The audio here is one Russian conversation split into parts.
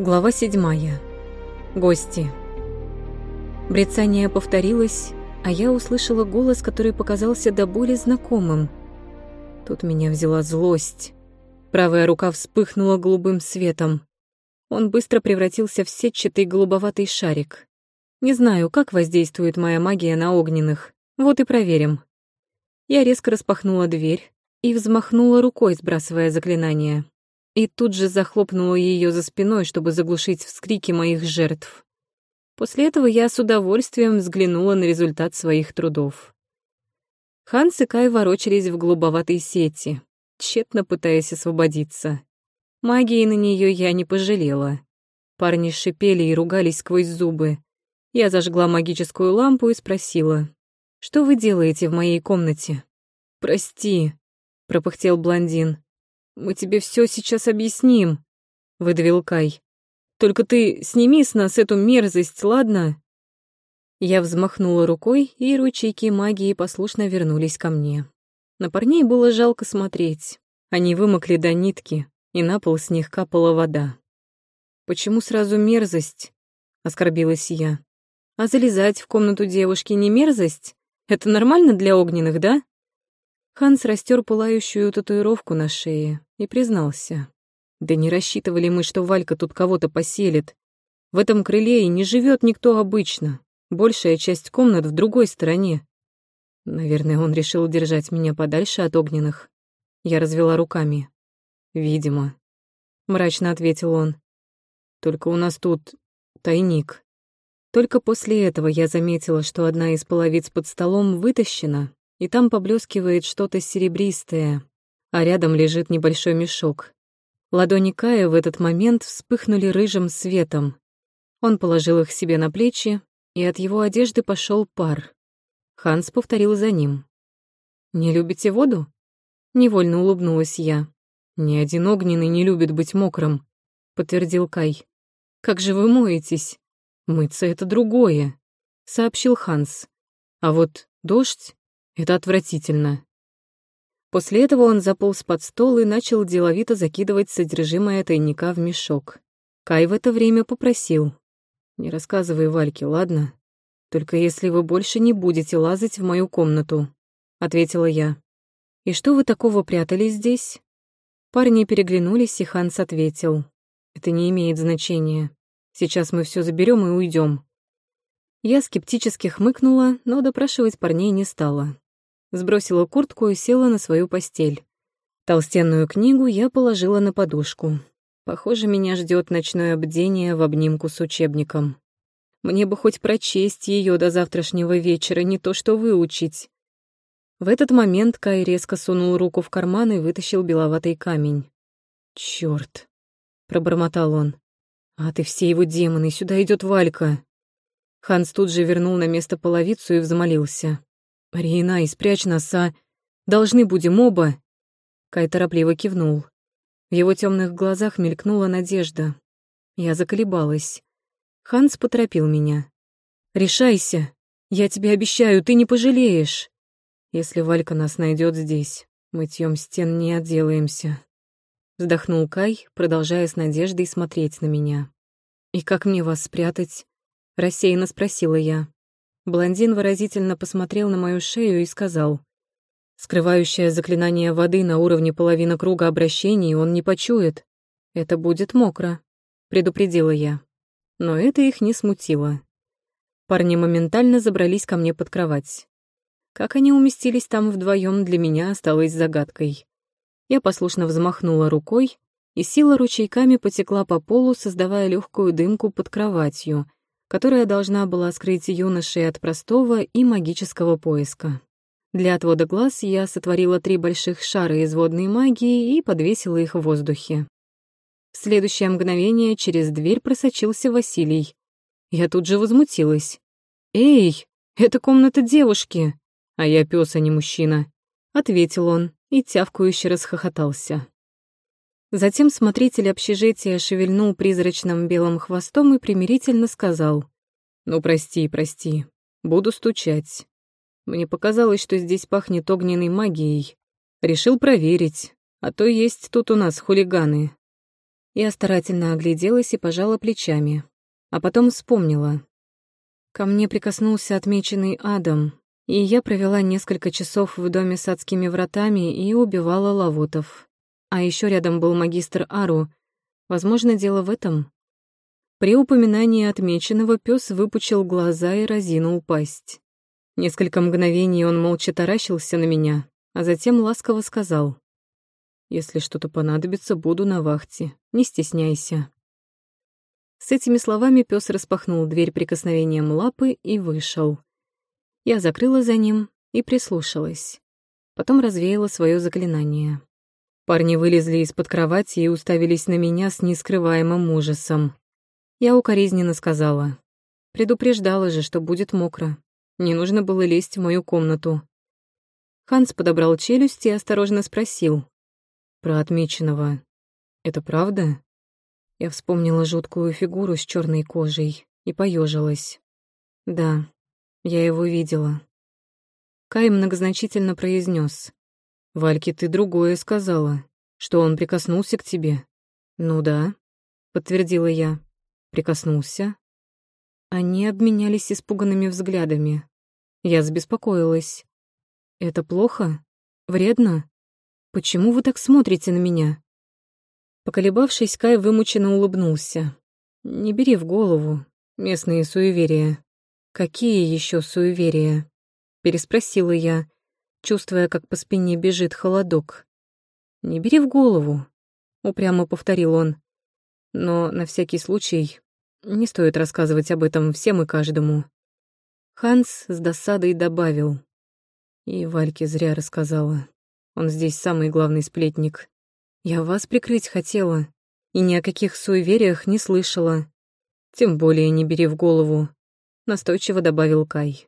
Глава седьмая. Гости. Брецание повторилось, а я услышала голос, который показался до боли знакомым. Тут меня взяла злость. Правая рука вспыхнула голубым светом. Он быстро превратился в сетчатый голубоватый шарик. Не знаю, как воздействует моя магия на огненных. Вот и проверим. Я резко распахнула дверь и взмахнула рукой, сбрасывая заклинание и тут же захлопнула ее за спиной, чтобы заглушить вскрики моих жертв. После этого я с удовольствием взглянула на результат своих трудов. Ханс и Кай ворочались в голубоватой сети, тщетно пытаясь освободиться. Магии на нее я не пожалела. Парни шипели и ругались сквозь зубы. Я зажгла магическую лампу и спросила, «Что вы делаете в моей комнате?» «Прости», — пропыхтел блондин. Мы тебе все сейчас объясним», — выдавил Кай. «Только ты сними с нас эту мерзость, ладно?» Я взмахнула рукой, и ручейки магии послушно вернулись ко мне. На парней было жалко смотреть. Они вымокли до нитки, и на пол с них капала вода. «Почему сразу мерзость?» — оскорбилась я. «А залезать в комнату девушки не мерзость? Это нормально для огненных, да?» Ханс растер пылающую татуировку на шее и признался. «Да не рассчитывали мы, что Валька тут кого-то поселит. В этом крыле и не живет никто обычно. Большая часть комнат в другой стороне. Наверное, он решил держать меня подальше от огненных. Я развела руками. «Видимо», — мрачно ответил он. «Только у нас тут тайник». Только после этого я заметила, что одна из половиц под столом вытащена, и там поблескивает что-то серебристое, а рядом лежит небольшой мешок. Ладони Кая в этот момент вспыхнули рыжим светом. Он положил их себе на плечи, и от его одежды пошел пар. Ханс повторил за ним. «Не любите воду?» Невольно улыбнулась я. «Ни один огненный не любит быть мокрым», — подтвердил Кай. «Как же вы моетесь?» «Мыться — это другое», — сообщил Ханс. «А вот дождь это отвратительно. После этого он заполз под стол и начал деловито закидывать содержимое тайника в мешок. Кай в это время попросил. «Не рассказывай Вальке, ладно? Только если вы больше не будете лазать в мою комнату», — ответила я. «И что вы такого прятали здесь?» Парни переглянулись, и Ханс ответил. «Это не имеет значения. Сейчас мы все заберем и уйдем. Я скептически хмыкнула, но допрашивать парней не стала сбросила куртку и села на свою постель. Толстенную книгу я положила на подушку. Похоже, меня ждет ночное бдение в обнимку с учебником. Мне бы хоть прочесть ее до завтрашнего вечера, не то что выучить. В этот момент Кай резко сунул руку в карман и вытащил беловатый камень. Черт! пробормотал он. «А ты все его демоны, сюда идет Валька!» Ханс тут же вернул на место половицу и взмолился. «Рина, и спрячь нас, а! Должны будем оба!» Кай торопливо кивнул. В его темных глазах мелькнула надежда. Я заколебалась. Ханс поторопил меня. «Решайся! Я тебе обещаю, ты не пожалеешь!» «Если Валька нас найдет здесь, мытьем стен не отделаемся», — вздохнул Кай, продолжая с надеждой смотреть на меня. «И как мне вас спрятать?» — рассеянно спросила я. Блондин выразительно посмотрел на мою шею и сказал, «Скрывающее заклинание воды на уровне половины круга обращений он не почует. Это будет мокро», — предупредила я. Но это их не смутило. Парни моментально забрались ко мне под кровать. Как они уместились там вдвоем, для меня осталось загадкой. Я послушно взмахнула рукой, и сила ручейками потекла по полу, создавая легкую дымку под кроватью — которая должна была скрыть юношей от простого и магического поиска. Для отвода глаз я сотворила три больших шара из водной магии и подвесила их в воздухе. В следующее мгновение через дверь просочился Василий. Я тут же возмутилась. «Эй, это комната девушки!» «А я пёс, а не мужчина», — ответил он и тявкающе расхохотался. Затем смотритель общежития шевельнул призрачным белым хвостом и примирительно сказал. «Ну, прости, прости. Буду стучать. Мне показалось, что здесь пахнет огненной магией. Решил проверить, а то есть тут у нас хулиганы». Я старательно огляделась и пожала плечами, а потом вспомнила. Ко мне прикоснулся отмеченный адом, и я провела несколько часов в доме с адскими вратами и убивала лавутов. А еще рядом был магистр Ару. Возможно, дело в этом. При упоминании отмеченного пес выпучил глаза и разинул пасть. Несколько мгновений он молча таращился на меня, а затем ласково сказал. «Если что-то понадобится, буду на вахте. Не стесняйся». С этими словами пес распахнул дверь прикосновением лапы и вышел. Я закрыла за ним и прислушалась. Потом развеяла свое заклинание. Парни вылезли из-под кровати и уставились на меня с нескрываемым ужасом. Я укоризненно сказала. Предупреждала же, что будет мокро. Не нужно было лезть в мою комнату. Ханс подобрал челюсть и осторожно спросил. «Про отмеченного. Это правда?» Я вспомнила жуткую фигуру с черной кожей и поежилась. «Да, я его видела. Кай многозначительно произнес: «Вальке, ты другое сказала, что он прикоснулся к тебе». «Ну да», — подтвердила я. «Прикоснулся». Они обменялись испуганными взглядами. Я забеспокоилась. «Это плохо? Вредно? Почему вы так смотрите на меня?» Поколебавшись, Кай вымученно улыбнулся. «Не бери в голову. Местные суеверия. «Какие еще суеверия?» — переспросила я, чувствуя, как по спине бежит холодок. «Не бери в голову», — упрямо повторил он. «Но на всякий случай не стоит рассказывать об этом всем и каждому». Ханс с досадой добавил. И Вальке зря рассказала. Он здесь самый главный сплетник. Я вас прикрыть хотела, и ни о каких суевериях не слышала. Тем более не бери в голову настойчиво добавил Кай.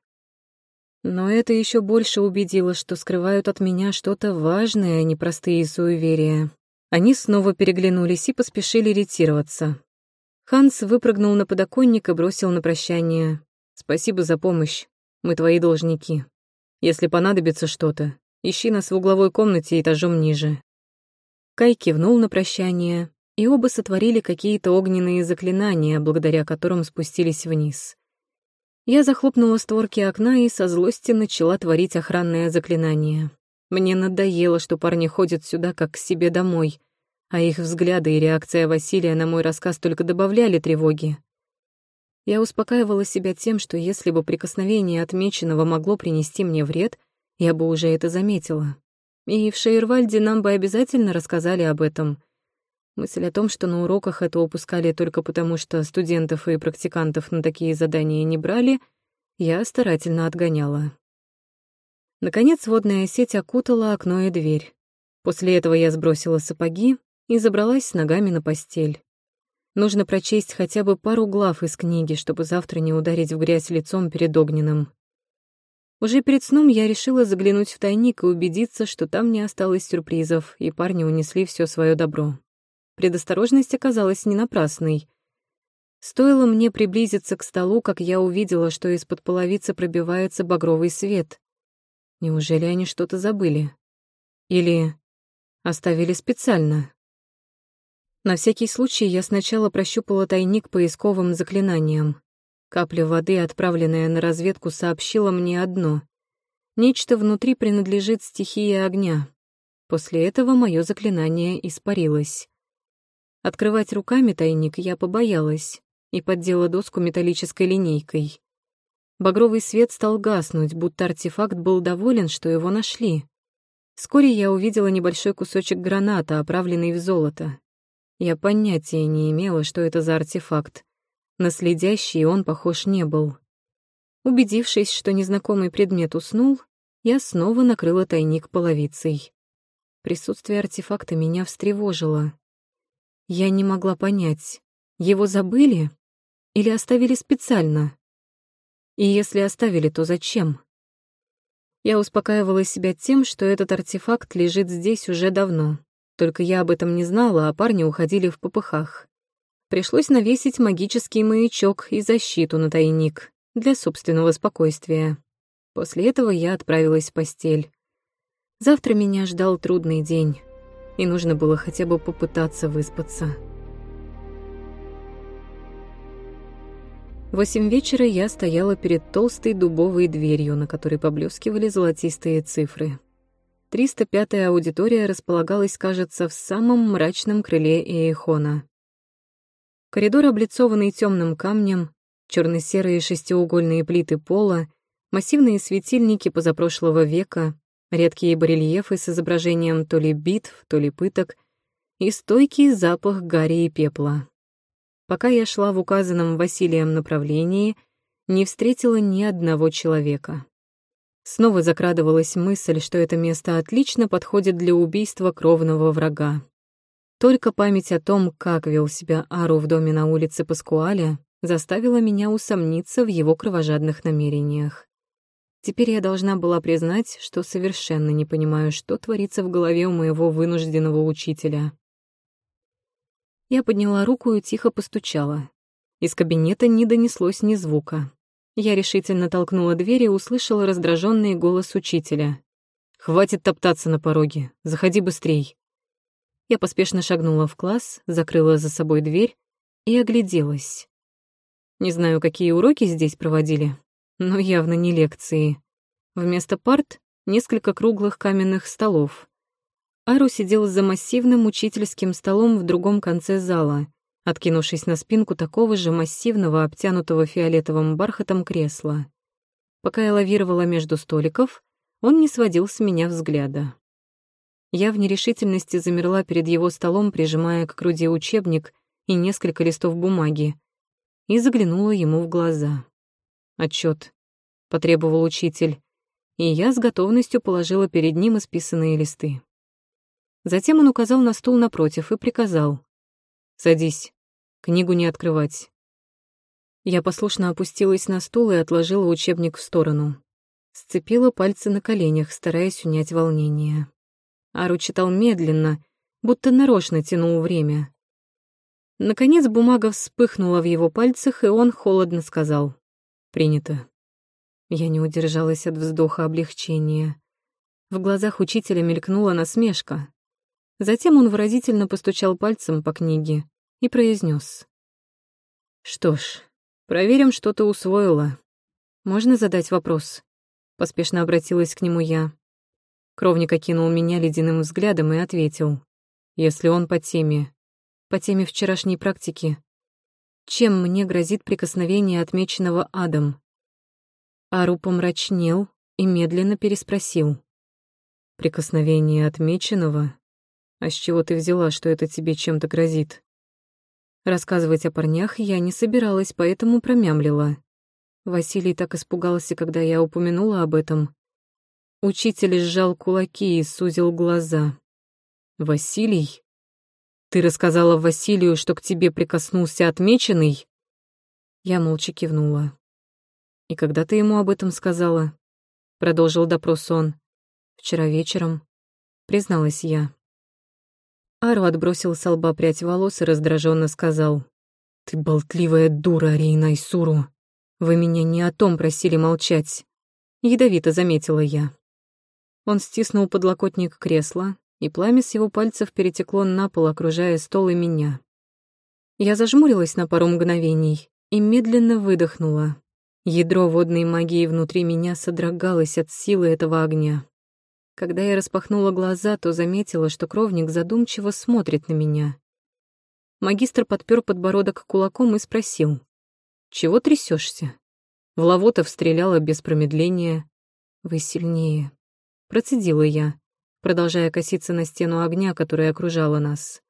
Но это еще больше убедило, что скрывают от меня что-то важное, а не простые суеверия. Они снова переглянулись и поспешили ретироваться. Ханс выпрыгнул на подоконник и бросил на прощание. «Спасибо за помощь. Мы твои должники. Если понадобится что-то, ищи нас в угловой комнате этажом ниже». Кай кивнул на прощание, и оба сотворили какие-то огненные заклинания, благодаря которым спустились вниз. Я захлопнула створки окна и со злости начала творить охранное заклинание. Мне надоело, что парни ходят сюда как к себе домой, а их взгляды и реакция Василия на мой рассказ только добавляли тревоги. Я успокаивала себя тем, что если бы прикосновение отмеченного могло принести мне вред, я бы уже это заметила. И в Шейервальде нам бы обязательно рассказали об этом — Мысль о том, что на уроках это упускали только потому, что студентов и практикантов на такие задания не брали, я старательно отгоняла. Наконец водная сеть окутала окно и дверь. После этого я сбросила сапоги и забралась с ногами на постель. Нужно прочесть хотя бы пару глав из книги, чтобы завтра не ударить в грязь лицом перед огненным. Уже перед сном я решила заглянуть в тайник и убедиться, что там не осталось сюрпризов, и парни унесли все свое добро. Предосторожность оказалась не напрасной. Стоило мне приблизиться к столу, как я увидела, что из-под половицы пробивается багровый свет. Неужели они что-то забыли? Или оставили специально? На всякий случай я сначала прощупала тайник поисковым заклинанием. Капля воды, отправленная на разведку, сообщила мне одно. Нечто внутри принадлежит стихии огня. После этого мое заклинание испарилось. Открывать руками тайник я побоялась и поддела доску металлической линейкой. Багровый свет стал гаснуть, будто артефакт был доволен, что его нашли. Вскоре я увидела небольшой кусочек граната, оправленный в золото. Я понятия не имела, что это за артефакт. На следящий он похож не был. Убедившись, что незнакомый предмет уснул, я снова накрыла тайник половицей. Присутствие артефакта меня встревожило. Я не могла понять, его забыли или оставили специально? И если оставили, то зачем? Я успокаивала себя тем, что этот артефакт лежит здесь уже давно. Только я об этом не знала, а парни уходили в попыхах. Пришлось навесить магический маячок и защиту на тайник для собственного спокойствия. После этого я отправилась в постель. Завтра меня ждал трудный день и нужно было хотя бы попытаться выспаться. Восемь вечера я стояла перед толстой дубовой дверью, на которой поблескивали золотистые цифры. 305-я аудитория располагалась, кажется, в самом мрачном крыле Иехона. Коридор, облицованный темным камнем, черно-серые шестиугольные плиты пола, массивные светильники позапрошлого века, редкие барельефы с изображением то ли битв, то ли пыток и стойкий запах гари и пепла. Пока я шла в указанном Василием направлении, не встретила ни одного человека. Снова закрадывалась мысль, что это место отлично подходит для убийства кровного врага. Только память о том, как вел себя Ару в доме на улице Паскуаля, заставила меня усомниться в его кровожадных намерениях. Теперь я должна была признать, что совершенно не понимаю, что творится в голове у моего вынужденного учителя. Я подняла руку и тихо постучала. Из кабинета не донеслось ни звука. Я решительно толкнула дверь и услышала раздраженный голос учителя. «Хватит топтаться на пороге. Заходи быстрей». Я поспешно шагнула в класс, закрыла за собой дверь и огляделась. Не знаю, какие уроки здесь проводили, но явно не лекции. Вместо парт — несколько круглых каменных столов. Ару сидел за массивным учительским столом в другом конце зала, откинувшись на спинку такого же массивного, обтянутого фиолетовым бархатом кресла. Пока я лавировала между столиков, он не сводил с меня взгляда. Я в нерешительности замерла перед его столом, прижимая к груди учебник и несколько листов бумаги, и заглянула ему в глаза. Отчет, потребовал учитель, и я с готовностью положила перед ним исписанные листы. Затем он указал на стул напротив и приказал. «Садись. Книгу не открывать». Я послушно опустилась на стул и отложила учебник в сторону. Сцепила пальцы на коленях, стараясь унять волнение. Ару читал медленно, будто нарочно тянул время. Наконец бумага вспыхнула в его пальцах, и он холодно сказал. «Принято». Я не удержалась от вздоха облегчения. В глазах учителя мелькнула насмешка. Затем он выразительно постучал пальцем по книге и произнес: «Что ж, проверим, что ты усвоила. Можно задать вопрос?» Поспешно обратилась к нему я. Кровник окинул меня ледяным взглядом и ответил. «Если он по теме, по теме вчерашней практики, чем мне грозит прикосновение отмеченного адом?» Ару помрачнел и медленно переспросил. «Прикосновение отмеченного? А с чего ты взяла, что это тебе чем-то грозит? Рассказывать о парнях я не собиралась, поэтому промямлила. Василий так испугался, когда я упомянула об этом. Учитель сжал кулаки и сузил глаза. «Василий? Ты рассказала Василию, что к тебе прикоснулся отмеченный?» Я молча кивнула. «И когда ты ему об этом сказала?» Продолжил допрос он. «Вчера вечером», — призналась я. Ару отбросил с лба прядь волос и раздраженно сказал. «Ты болтливая дура, Рейна Исуру. Вы меня не о том просили молчать». Ядовито заметила я. Он стиснул подлокотник кресла, и пламя с его пальцев перетекло на пол, окружая стол и меня. Я зажмурилась на пару мгновений и медленно выдохнула. Ядро водной магии внутри меня содрогалось от силы этого огня. Когда я распахнула глаза, то заметила, что кровник задумчиво смотрит на меня. Магистр подпер подбородок кулаком и спросил. «Чего трясешься? Влавотов стреляла без промедления. Вы сильнее. Процедила я, продолжая коситься на стену огня, которая окружала нас.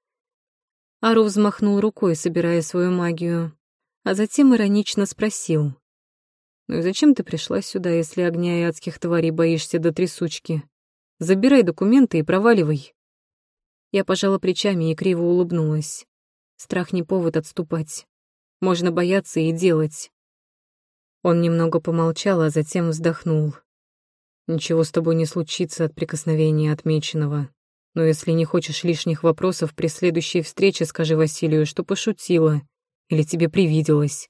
Ару взмахнул рукой, собирая свою магию, а затем иронично спросил. «Ну и зачем ты пришла сюда, если огня и адских тварей боишься до трясучки?» Забирай документы и проваливай». Я пожала плечами и криво улыбнулась. Страх не повод отступать. Можно бояться и делать. Он немного помолчал, а затем вздохнул. «Ничего с тобой не случится от прикосновения отмеченного. Но если не хочешь лишних вопросов, при следующей встрече скажи Василию, что пошутила. Или тебе привиделось.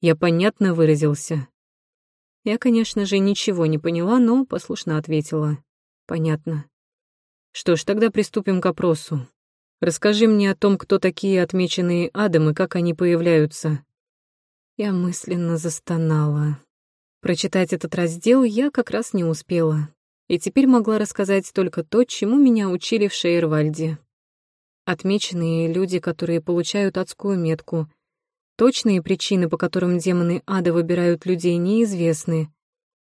Я понятно выразился?» Я, конечно же, ничего не поняла, но послушно ответила. Понятно. Что ж, тогда приступим к опросу. Расскажи мне о том, кто такие отмеченные адом и как они появляются. Я мысленно застонала. Прочитать этот раздел я как раз не успела, и теперь могла рассказать только то, чему меня учили в Шейервальде. Отмеченные люди, которые получают адскую метку. Точные причины, по которым демоны ада выбирают людей, неизвестны.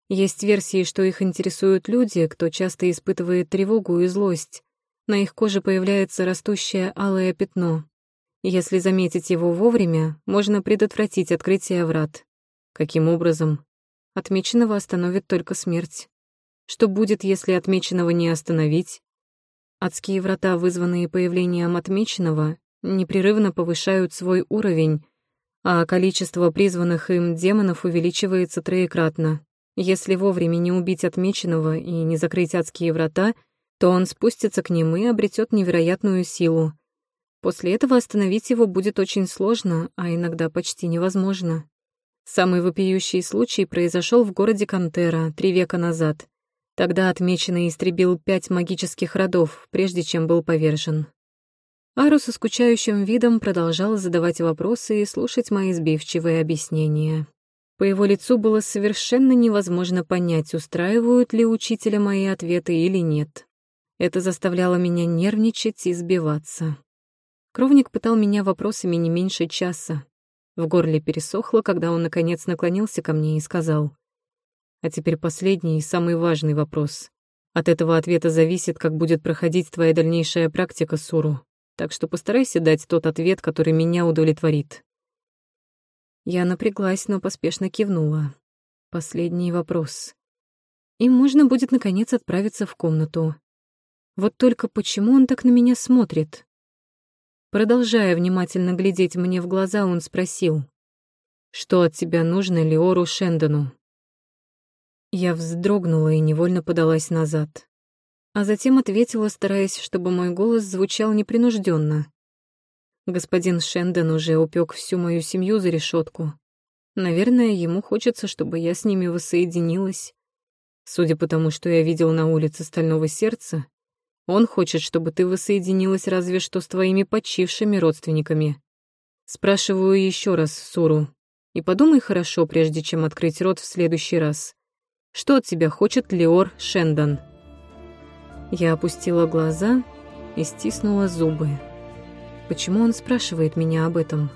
Есть версии, что их интересуют люди, кто часто испытывает тревогу и злость. На их коже появляется растущее алое пятно. Если заметить его вовремя, можно предотвратить открытие врат. Каким образом? Отмеченного остановит только смерть. Что будет, если отмеченного не остановить? Адские врата, вызванные появлением отмеченного, непрерывно повышают свой уровень, а количество призванных им демонов увеличивается троекратно. Если вовремя не убить отмеченного и не закрыть адские врата, то он спустится к ним и обретет невероятную силу. После этого остановить его будет очень сложно, а иногда почти невозможно. Самый вопиющий случай произошел в городе Кантера три века назад. Тогда отмеченный истребил пять магических родов, прежде чем был повержен. Ару со скучающим видом продолжал задавать вопросы и слушать мои сбивчивые объяснения. По его лицу было совершенно невозможно понять, устраивают ли учителя мои ответы или нет. Это заставляло меня нервничать и сбиваться. Кровник пытал меня вопросами не меньше часа. В горле пересохло, когда он наконец наклонился ко мне и сказал — а теперь последний и самый важный вопрос. От этого ответа зависит, как будет проходить твоя дальнейшая практика, Суру. Так что постарайся дать тот ответ, который меня удовлетворит. Я напряглась, но поспешно кивнула. Последний вопрос. Им можно будет, наконец, отправиться в комнату. Вот только почему он так на меня смотрит? Продолжая внимательно глядеть мне в глаза, он спросил, «Что от тебя нужно Леору Шендону?» Я вздрогнула и невольно подалась назад. А затем ответила, стараясь, чтобы мой голос звучал непринужденно. Господин Шенден уже упек всю мою семью за решетку. Наверное, ему хочется, чтобы я с ними воссоединилась. Судя по тому, что я видел на улице Стального Сердца, он хочет, чтобы ты воссоединилась разве что с твоими почившими родственниками. Спрашиваю еще раз, Суру, и подумай хорошо, прежде чем открыть рот в следующий раз. Что от тебя хочет Леор Шендон?» Я опустила глаза и стиснула зубы. Почему он спрашивает меня об этом?